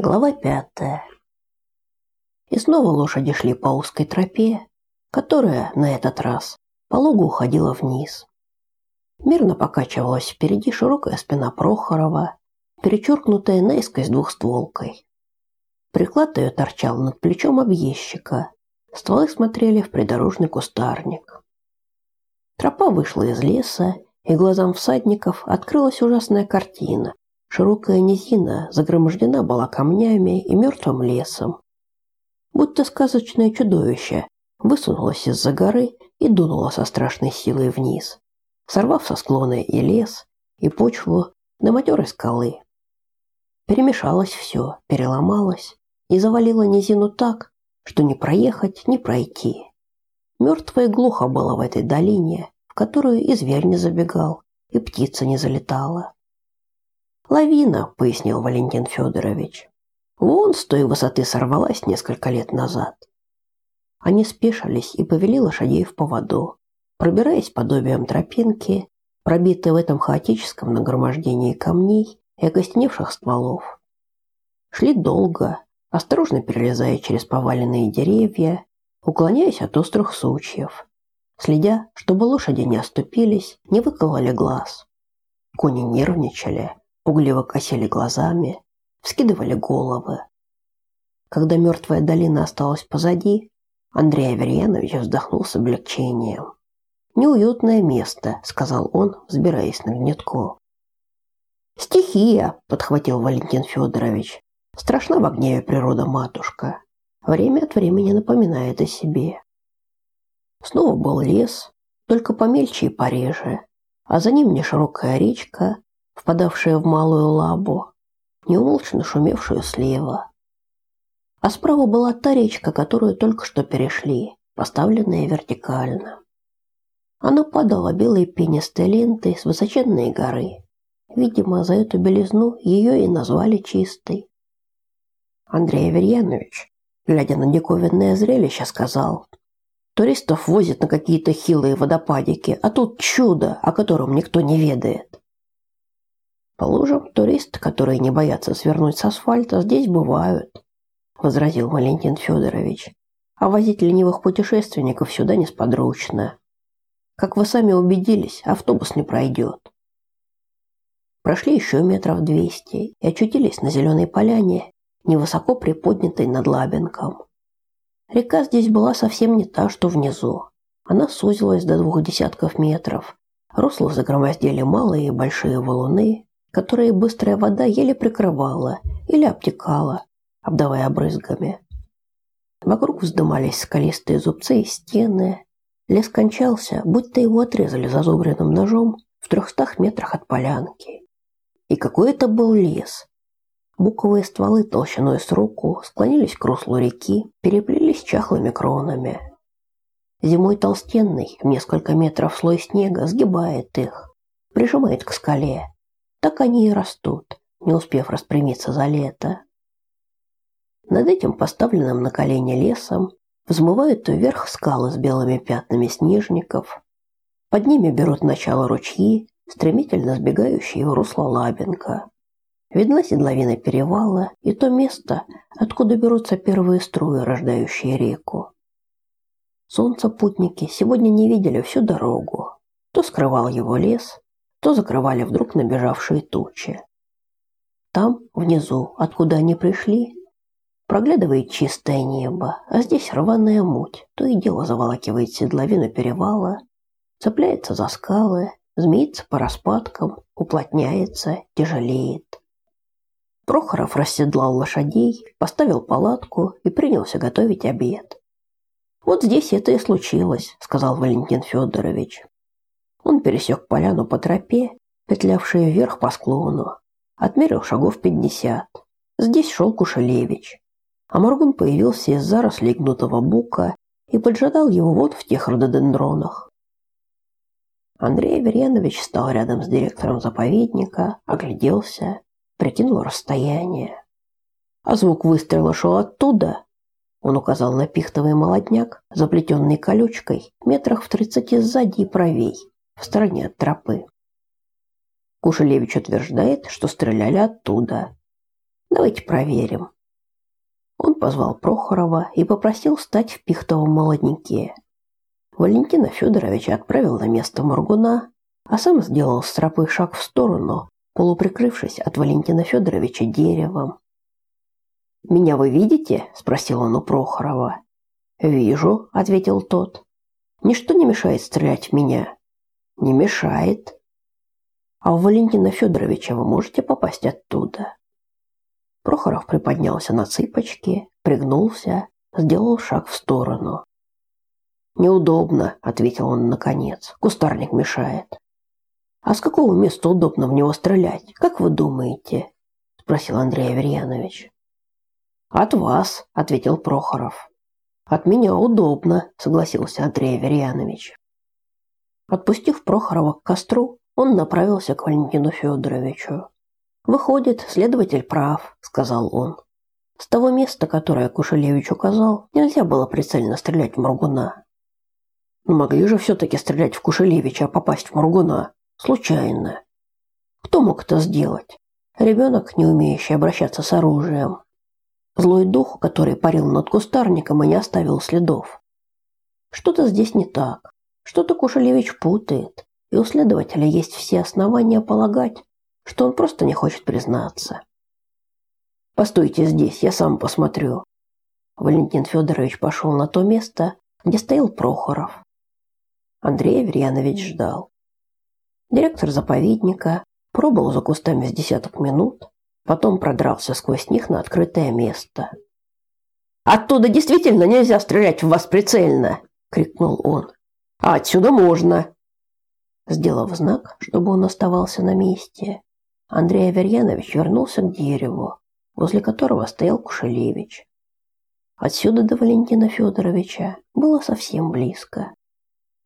Глава пятая. И снова лошади шли по узкой тропе, которая на этот раз пологу уходила вниз. Мирно покачивалась впереди широкая спина Прохорова, перечеркнутая наискось двухстволкой. Приклад ее торчал над плечом объездчика, стволы смотрели в придорожный кустарник. Тропа вышла из леса, и глазам всадников открылась ужасная картина, Широкая низина загромождена была камнями и мертвым лесом. Будто сказочное чудовище высунулось из-за горы и дунуло со страшной силой вниз, сорвав со склона и лес, и почву до матерой скалы. Перемешалось все, переломалось и завалило низину так, что не проехать, не пройти. Мертво и глухо было в этой долине, в которую и зверь не забегал, и птица не залетала. Лавина, пояснил Валентин Федорович. Вон с той высоты сорвалась несколько лет назад. Они спешились и повели лошадей в поводу, пробираясь подобием тропинки, пробитой в этом хаотическом нагромождении камней и окостеневших стволов. Шли долго, осторожно перелезая через поваленные деревья, уклоняясь от острых сучьев, следя, чтобы лошади не оступились, не выкололи глаз. Кони нервничали, пугливо косили глазами, вскидывали головы. Когда мертвая долина осталась позади, Андрей Аверьянович вздохнул с облегчением. «Неуютное место», — сказал он, взбираясь на гнетко. «Стихия», — подхватил Валентин Федорович. «Страшна в гневе природа, матушка. Время от времени напоминает о себе». Снова был лес, только помельче и пореже, а за ним неширокая речка, впадавшая в малую лабу, неумолчно шумевшую слева. А справа была та речка, которую только что перешли, поставленная вертикально. Она падала белой пенистой лентой с высоченной горы. Видимо, за эту белизну ее и назвали чистой. Андрей Аверьянович, глядя на диковинное зрелище, сказал, «Туристов возят на какие-то хилые водопадики, а тут чудо, о котором никто не ведает». По лужам туристы, которые не боятся свернуть с асфальта, здесь бывают, возразил Валентин Федорович. А возить ленивых путешественников сюда несподручно. Как вы сами убедились, автобус не пройдет. Прошли еще метров двести и очутились на зеленой поляне, невысоко приподнятой над Лабинком. Река здесь была совсем не та, что внизу. Она сузилась до двух десятков метров. Русло загромоздили малые и большие валуны, которые быстрая вода еле прикрывала или обтекала, обдавая брызгами. Вокруг вздымались скалистые зубцы и стены. Лес кончался, будто его отрезали зазубренным ножом в трехстах метрах от полянки. И какой это был лес! Буковые стволы толщиной с руку склонились к руслу реки, переплелись чахлыми кронами. Зимой толстенный, несколько метров слой снега сгибает их, прижимает к скале, так они и растут, не успев распрямиться за лето. Над этим поставленным на колени лесом взмывают вверх скалы с белыми пятнами снежников. Под ними берут начало ручьи, стремительно сбегающие в русло Лабинка. Видна седловина перевала и то место, откуда берутся первые струи, рождающие реку. Солнца путники сегодня не видели всю дорогу. То скрывал его лес, то закрывали вдруг набежавшие тучи. Там, внизу, откуда они пришли, проглядывает чистое небо, а здесь рваная муть, то и дело заволакивает седловину перевала, цепляется за скалы, змеится по распадкам, уплотняется, тяжелеет. Прохоров расседлал лошадей, поставил палатку и принялся готовить обед. «Вот здесь это и случилось», — сказал Валентин Федорович. Он пересек поляну по тропе, петлявшей вверх по склону. Отмерил шагов пятьдесят. Здесь шел Кушелевич. А Моргун появился из зарослей гнутого бука и поджидал его вот в тех рододендронах. Андрей Аверьянович стал рядом с директором заповедника, огляделся, прикинул расстояние. А звук выстрела шел оттуда. Он указал на пихтовый молодняк, заплетенный колючкой, метрах в тридцати сзади и правей в стороне от тропы. Кушелевич утверждает, что стреляли оттуда. Давайте проверим. Он позвал Прохорова и попросил встать в пихтовом молодняке. Валентина Федоровича отправил на место Моргуна, а сам сделал с тропы шаг в сторону, полуприкрывшись от Валентина Федоровича деревом. «Меня вы видите?» – спросил он у Прохорова. «Вижу», – ответил тот. «Ничто не мешает стрелять в меня». «Не мешает». «А у Валентина Федоровича вы можете попасть оттуда?» Прохоров приподнялся на цыпочки, пригнулся, сделал шаг в сторону. «Неудобно», — ответил он наконец. «Кустарник мешает». «А с какого места удобно в него стрелять? Как вы думаете?» — спросил Андрей Аверьянович. «От вас», — ответил Прохоров. «От меня удобно», — согласился Андрей Аверьянович. Отпустив Прохорова к костру, он направился к Валентину Федоровичу. Выходит, следователь прав, сказал он. С того места, которое Кушелевич указал, нельзя было прицельно стрелять в Мургуна. Но могли же все таки стрелять в Кушелевича, а попасть в Мургуна случайно. Кто мог это сделать? Ребенок, не умеющий обращаться с оружием. Злой дух, который парил над кустарником и не оставил следов. Что-то здесь не так. Что-то Кушелевич путает, и у следователя есть все основания полагать, что он просто не хочет признаться. Постойте здесь, я сам посмотрю. Валентин Федорович пошел на то место, где стоял Прохоров. Андрей Аверьянович ждал. Директор заповедника пробыл за кустами с десяток минут, потом продрался сквозь них на открытое место. «Оттуда действительно нельзя стрелять в вас прицельно!» — крикнул он. «А отсюда можно!» Сделав знак, чтобы он оставался на месте, Андрей Аверьянович вернулся к дереву, возле которого стоял Кушелевич. Отсюда до Валентина Федоровича было совсем близко.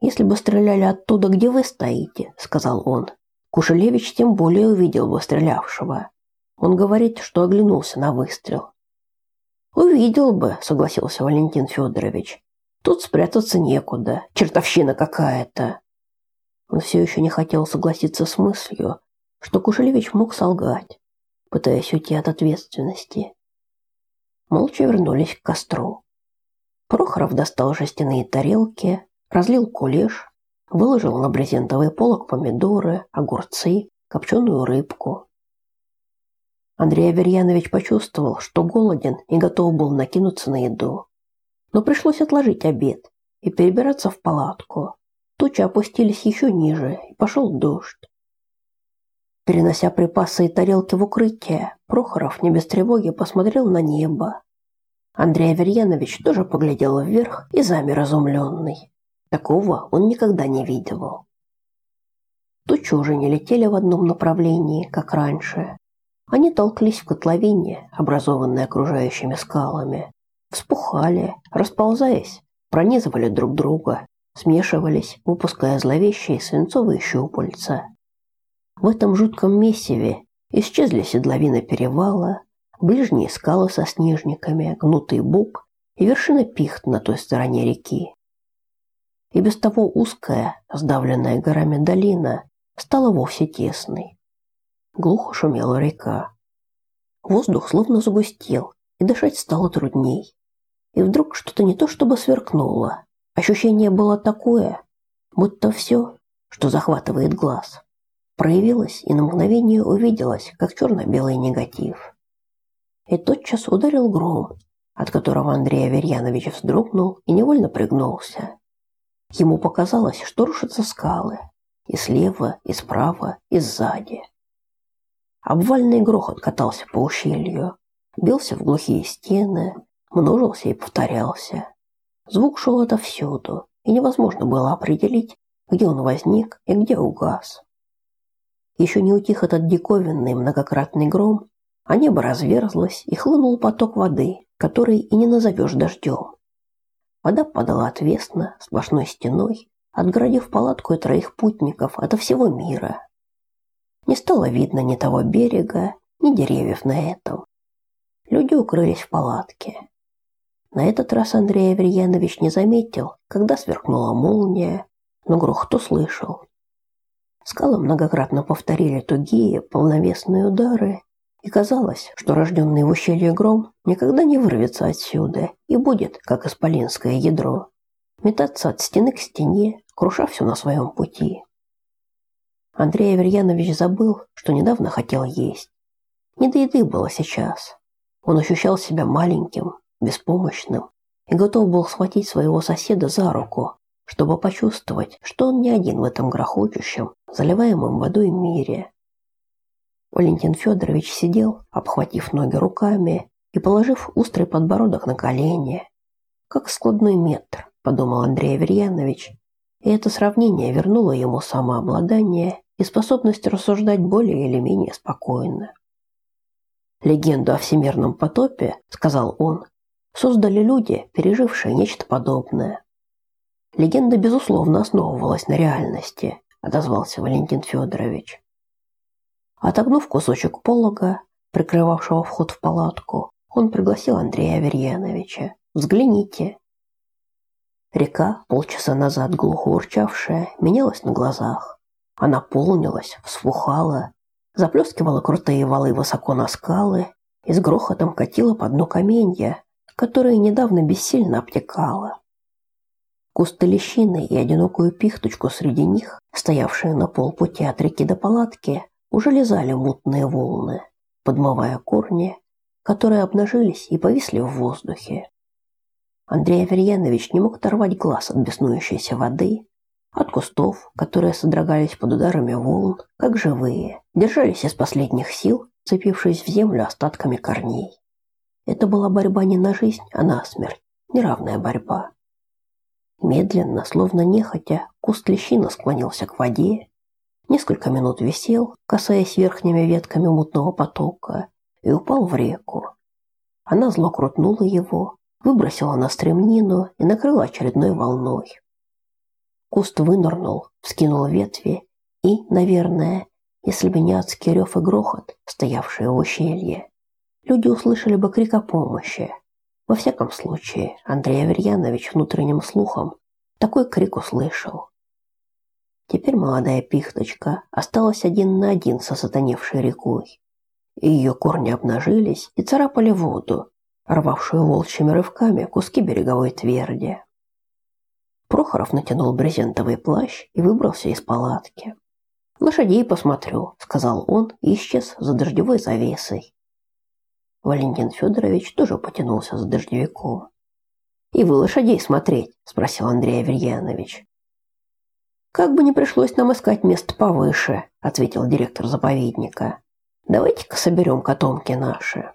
Если бы стреляли оттуда, где вы стоите, сказал он. Кушелевич тем более увидел бы стрелявшего. Он говорит, что оглянулся на выстрел. Увидел бы, согласился Валентин Федорович. Тут спрятаться некуда, чертовщина какая-то. Он все еще не хотел согласиться с мыслью, что Кушелевич мог солгать, пытаясь уйти от ответственности. Молча вернулись к костру. Прохоров достал жестяные тарелки, разлил кулеш, выложил на брезентовый полок помидоры, огурцы, копченую рыбку. Андрей Аверьянович почувствовал, что голоден и готов был накинуться на еду. Но пришлось отложить обед и перебираться в палатку. Тучи опустились еще ниже, и пошел дождь. Перенося припасы и тарелки в укрытие, Прохоров не без тревоги посмотрел на небо. Андрей Аверьянович тоже поглядел вверх и замер изумленный. Такого он никогда не видел. Тучи уже не летели в одном направлении, как раньше. Они толклись в котловине, образованной окружающими скалами, вспухали, расползаясь, пронизывали друг друга, смешивались, выпуская зловещие свинцовые щупальца. В этом жутком месиве исчезли седловина перевала, ближние скалы со снежниками, гнутый бук и вершина пихт на той стороне реки. И без того узкая, сдавленная горами долина стала вовсе тесной. Глухо шумела река. Воздух словно загустел, и дышать стало трудней. И вдруг что-то не то чтобы сверкнуло. Ощущение было такое, будто все, что захватывает глаз, проявилась и на мгновение увиделась, как черно-белый негатив. И тотчас ударил гром, от которого Андрей Аверьянович вздрогнул и невольно пригнулся. Ему показалось, что рушатся скалы, и слева, и справа, и сзади. Обвальный грохот катался по ущелью, бился в глухие стены, множился и повторялся. Звук шел отовсюду, и невозможно было определить, где он возник и где угас. Еще не утих этот диковинный многократный гром, а небо разверзлось и хлынул поток воды, который и не назовешь дождем. Вода падала отвесно, сплошной стеной, отгородив палатку и троих путников ото всего мира. Не стало видно ни того берега, ни деревьев на этом. Люди укрылись в палатке. На этот раз Андрей Аверьянович не заметил, когда сверкнула молния, но грохот услышал. Скалы многократно повторили тугие, полновесные удары, И казалось, что рожденный в ущелье гром никогда не вырвется отсюда и будет, как исполинское ядро, метаться от стены к стене, круша все на своем пути. Андрей Аверьянович забыл, что недавно хотел есть. Не до еды было сейчас. Он ощущал себя маленьким, беспомощным и готов был схватить своего соседа за руку, чтобы почувствовать, что он не один в этом грохочущем, заливаемом водой мире. Валентин Федорович сидел, обхватив ноги руками и положив острый подбородок на колени. Как складной метр, подумал Андрей Аверьянович, и это сравнение вернуло ему самообладание и способность рассуждать более или менее спокойно. Легенду о всемирном потопе, сказал он, создали люди, пережившие нечто подобное. Легенда безусловно основывалась на реальности, отозвался Валентин Федорович. Отогнув кусочек полога, прикрывавшего вход в палатку, он пригласил Андрея Аверьяновича. «Взгляните». Река, полчаса назад глухо урчавшая, менялась на глазах. Она полнилась, вспухала, заплескивала крутые валы высоко на скалы и с грохотом катила по дну каменья, которые недавно бессильно обтекала. Кусты лещины и одинокую пихточку среди них, стоявшие на полпути от реки до палатки, уже лизали мутные волны, подмывая корни, которые обнажились и повисли в воздухе. Андрей Аверьянович не мог оторвать глаз от беснующейся воды, от кустов, которые содрогались под ударами волн, как живые, держались из последних сил, цепившись в землю остатками корней. Это была борьба не на жизнь, а на смерть, неравная борьба. Медленно, словно нехотя, куст лещина склонился к воде, Несколько минут висел, касаясь верхними ветками мутного потока, и упал в реку. Она зло крутнула его, выбросила на стремнину и накрыла очередной волной. Куст вынырнул, вскинул ветви и, наверное, если бы не адский рев и грохот, стоявшие в ущелье, люди услышали бы крик о помощи. Во всяком случае, Андрей Аверьянович внутренним слухом такой крик услышал. Теперь молодая пихточка осталась один на один со сатаневшей рекой. Ее корни обнажились и царапали воду, рвавшую волчьими рывками куски береговой тверди. Прохоров натянул брезентовый плащ и выбрался из палатки. «Лошадей посмотрю», — сказал он и исчез за дождевой завесой. Валентин Федорович тоже потянулся за дождевиком. «И вы лошадей смотреть?» – спросил Андрей Аверьянович. Как бы не пришлось нам искать место повыше, ответил директор заповедника. Давайте-ка соберем котомки наши.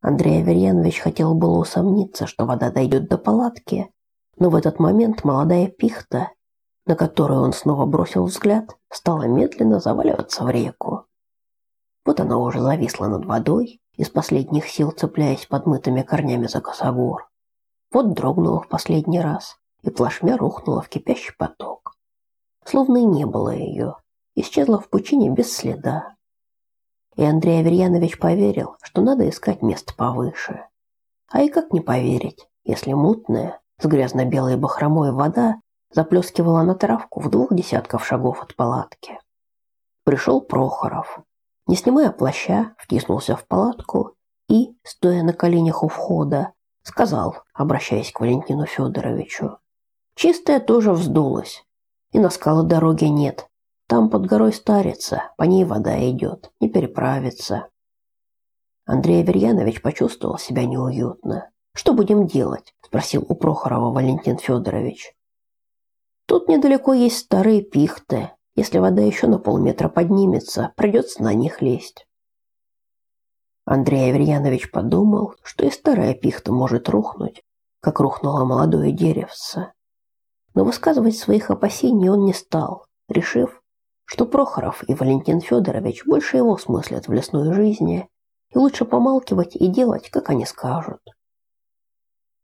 Андрей Аверьянович хотел было усомниться, что вода дойдет до палатки, но в этот момент молодая пихта, на которую он снова бросил взгляд, стала медленно заваливаться в реку. Вот она уже зависла над водой, из последних сил цепляясь подмытыми корнями за косогор. Вот дрогнула в последний раз, и плашмя рухнула в кипящий поток. Словно и не было ее, исчезла в пучине без следа. И Андрей Аверьянович поверил, что надо искать место повыше. А и как не поверить, если мутная, с грязно-белой бахромой вода заплескивала на травку в двух десятков шагов от палатки. Пришел Прохоров. Не снимая плаща, втиснулся в палатку и, стоя на коленях у входа, сказал, обращаясь к Валентину Федоровичу: Чистая тоже вздулась. И на скалы дороги нет. Там под горой старица, по ней вода идет, не переправиться. Андрей Аверьянович почувствовал себя неуютно. Что будем делать? спросил у Прохорова Валентин Федорович. Тут недалеко есть старые пихты. Если вода еще на полметра поднимется, придется на них лезть. Андрей Аверьянович подумал, что и старая пихта может рухнуть, как рухнуло молодое деревце. Но высказывать своих опасений он не стал, решив, что Прохоров и Валентин Федорович больше его смыслят в лесной жизни, и лучше помалкивать и делать, как они скажут.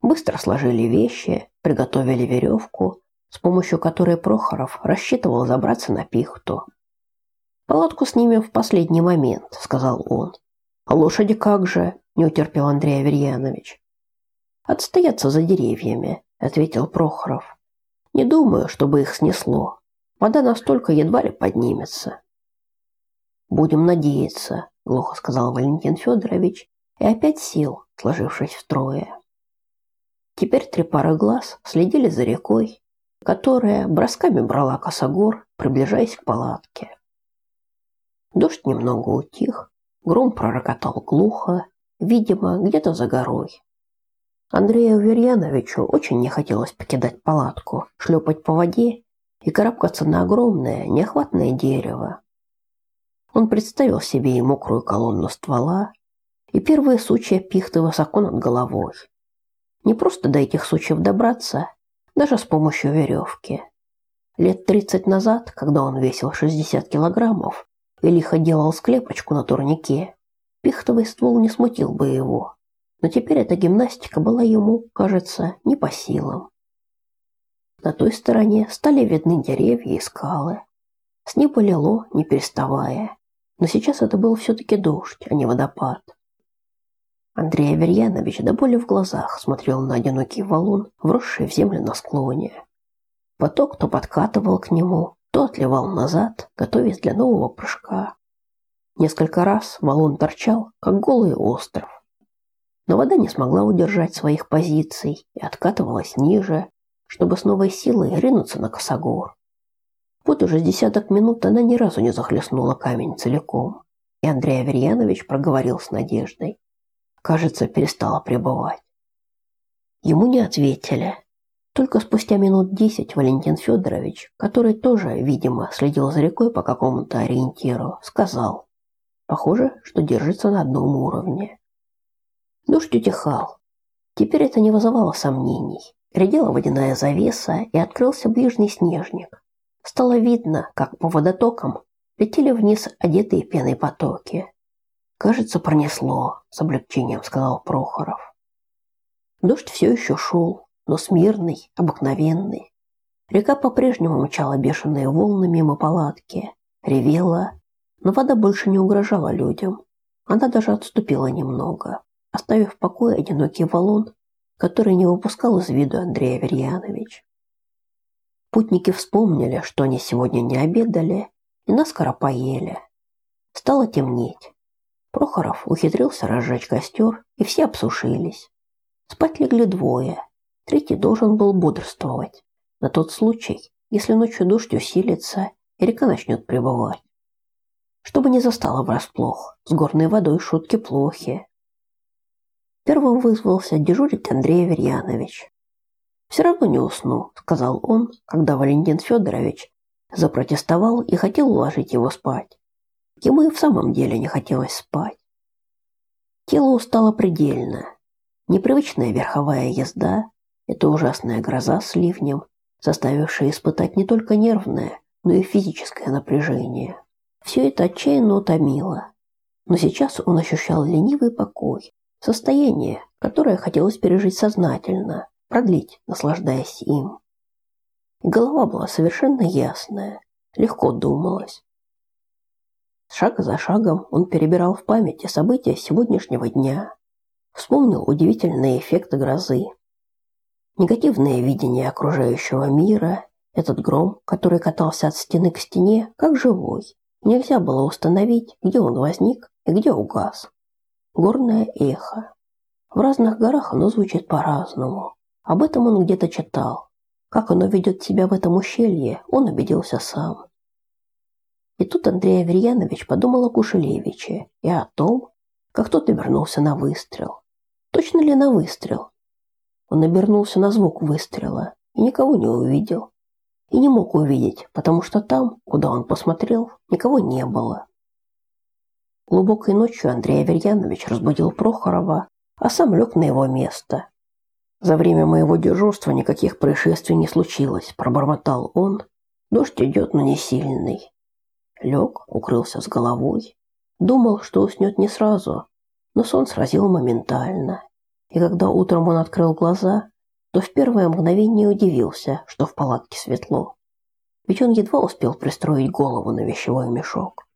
Быстро сложили вещи, приготовили веревку, с помощью которой Прохоров рассчитывал забраться на пихту. «Палатку снимем в последний момент», — сказал он. «А лошади как же?» — не утерпел Андрей Аверьянович. «Отстояться за деревьями», — ответил Прохоров. Не думаю, чтобы их снесло. Вода настолько едва ли поднимется. Будем надеяться, глухо сказал Валентин Федорович и опять сел, сложившись втрое. Теперь три пары глаз следили за рекой, которая бросками брала косогор, приближаясь к палатке. Дождь немного утих, гром пророкотал глухо, видимо, где-то за горой. Андрею Верьяновичу очень не хотелось покидать палатку, шлепать по воде и карабкаться на огромное, неохватное дерево. Он представил себе и мокрую колонну ствола, и первые сучья пихты высоко над головой. Не просто до этих сучьев добраться, даже с помощью веревки. Лет 30 назад, когда он весил 60 килограммов и лихо делал склепочку на турнике, пихтовый ствол не смутил бы его. Но теперь эта гимнастика была ему, кажется, не по силам. На той стороне стали видны деревья и скалы. С неба лило, не переставая. Но сейчас это был все-таки дождь, а не водопад. Андрей Аверьянович до боли в глазах смотрел на одинокий валун, вросший в землю на склоне. Поток то подкатывал к нему, то отливал назад, готовясь для нового прыжка. Несколько раз валун торчал, как голый остров. Но вода не смогла удержать своих позиций и откатывалась ниже, чтобы с новой силой ринуться на косогор. Вот уже десяток минут она ни разу не захлестнула камень целиком, и Андрей Аверьянович проговорил с надеждой кажется, перестала пребывать. Ему не ответили. Только спустя минут десять Валентин Федорович, который тоже, видимо, следил за рекой по какому-то ориентиру, сказал: "Похоже, что держится на одном уровне". Дождь утихал. Теперь это не вызывало сомнений. Редела водяная завеса, и открылся ближний снежник. Стало видно, как по водотокам летели вниз одетые пеной потоки. Кажется, пронесло, с облегчением сказал Прохоров. Дождь все еще шел, но смирный, обыкновенный. Река по-прежнему мчала бешеные волны мимо палатки, ревела, но вода больше не угрожала людям. Она даже отступила немного, оставив в покое одинокий валун, который не выпускал из виду Андрей Аверьянович. Путники вспомнили, что они сегодня не обедали, и наскоро поели. Стало темнеть. Прохоров ухитрился разжечь костер, и все обсушились. Спать легли двое. Третий должен был бодрствовать. На тот случай, если ночью дождь усилится, и река начнет прибывать. Чтобы не застало врасплох, с горной водой шутки плохи. Первым вызвался дежурить Андрей Аверьянович. «Все равно не усну», — сказал он, когда Валентин Федорович запротестовал и хотел уложить его спать. Ему и в самом деле не хотелось спать. Тело устало предельно. Непривычная верховая езда, это ужасная гроза с ливнем, заставившая испытать не только нервное, но и физическое напряжение. Все это отчаянно утомило. Но сейчас он ощущал ленивый покой, состояние, которое хотелось пережить сознательно, продлить, наслаждаясь им. Голова была совершенно ясная, легко думалось, Шаг за шагом он перебирал в памяти события сегодняшнего дня. Вспомнил удивительные эффекты грозы. Негативное видение окружающего мира, этот гром, который катался от стены к стене, как живой. Нельзя было установить, где он возник и где угас. Горное эхо. В разных горах оно звучит по-разному. Об этом он где-то читал. Как оно ведет себя в этом ущелье, он убедился сам. И тут Андрей Аверьянович подумал о Кушелевиче и о том, как тот обернулся на выстрел. Точно ли на выстрел? Он обернулся на звук выстрела и никого не увидел. И не мог увидеть, потому что там, куда он посмотрел, никого не было. Глубокой ночью Андрей Аверьянович разбудил Прохорова, а сам лег на его место. За время моего дежурства никаких происшествий не случилось, пробормотал он. Дождь идет, но не сильный. Лег, укрылся с головой. Думал, что уснет не сразу, но сон сразил моментально. И когда утром он открыл глаза, то в первое мгновение удивился, что в палатке светло. Ведь он едва успел пристроить голову на вещевой мешок.